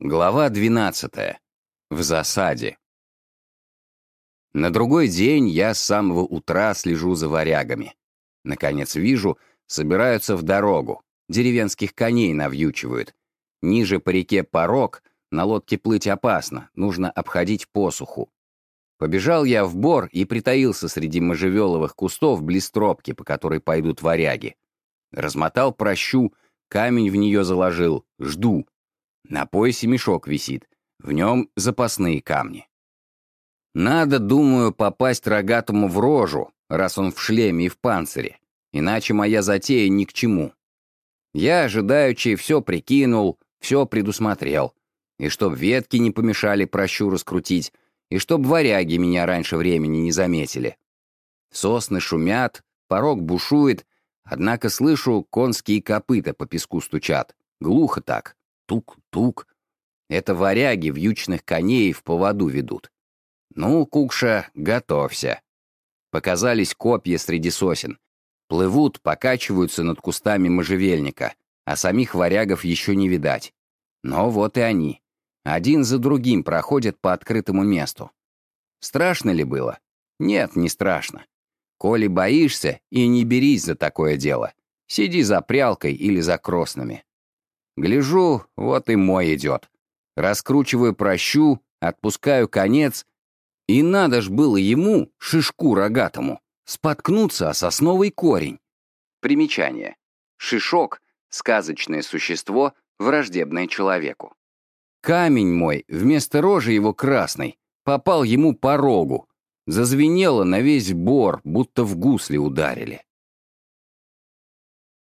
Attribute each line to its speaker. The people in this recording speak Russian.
Speaker 1: Глава 12. В засаде. На другой день я с самого утра слежу за варягами. Наконец вижу, собираются в дорогу, деревенских коней навьючивают. Ниже по реке Порог, на лодке плыть опасно, нужно обходить посуху. Побежал я в бор и притаился среди можжевеловых кустов близ тропки, по которой пойдут варяги. Размотал прощу, камень в нее заложил, жду. На поясе мешок висит, в нем запасные камни. Надо, думаю, попасть рогатому в рожу, раз он в шлеме и в панцире, иначе моя затея ни к чему. Я, ожидаючи, все прикинул, все предусмотрел. И чтоб ветки не помешали прощу раскрутить, и чтоб варяги меня раньше времени не заметили. Сосны шумят, порог бушует, однако слышу, конские копыта по песку стучат. Глухо так. Тук-тук. Это варяги вьючных коней в поводу ведут. Ну, Кукша, готовься. Показались копья среди сосен. Плывут, покачиваются над кустами можжевельника, а самих варягов еще не видать. Но вот и они. Один за другим проходят по открытому месту. Страшно ли было? Нет, не страшно. Коли боишься, и не берись за такое дело. Сиди за прялкой или за кроснами. Гляжу, вот и мой идет. Раскручиваю прощу, отпускаю конец, и надо ж было ему, шишку рогатому, споткнуться о сосновый корень. Примечание. Шишок — сказочное существо, враждебное человеку. Камень мой, вместо рожи его красной, попал ему по рогу. Зазвенело на весь бор, будто в гусли ударили.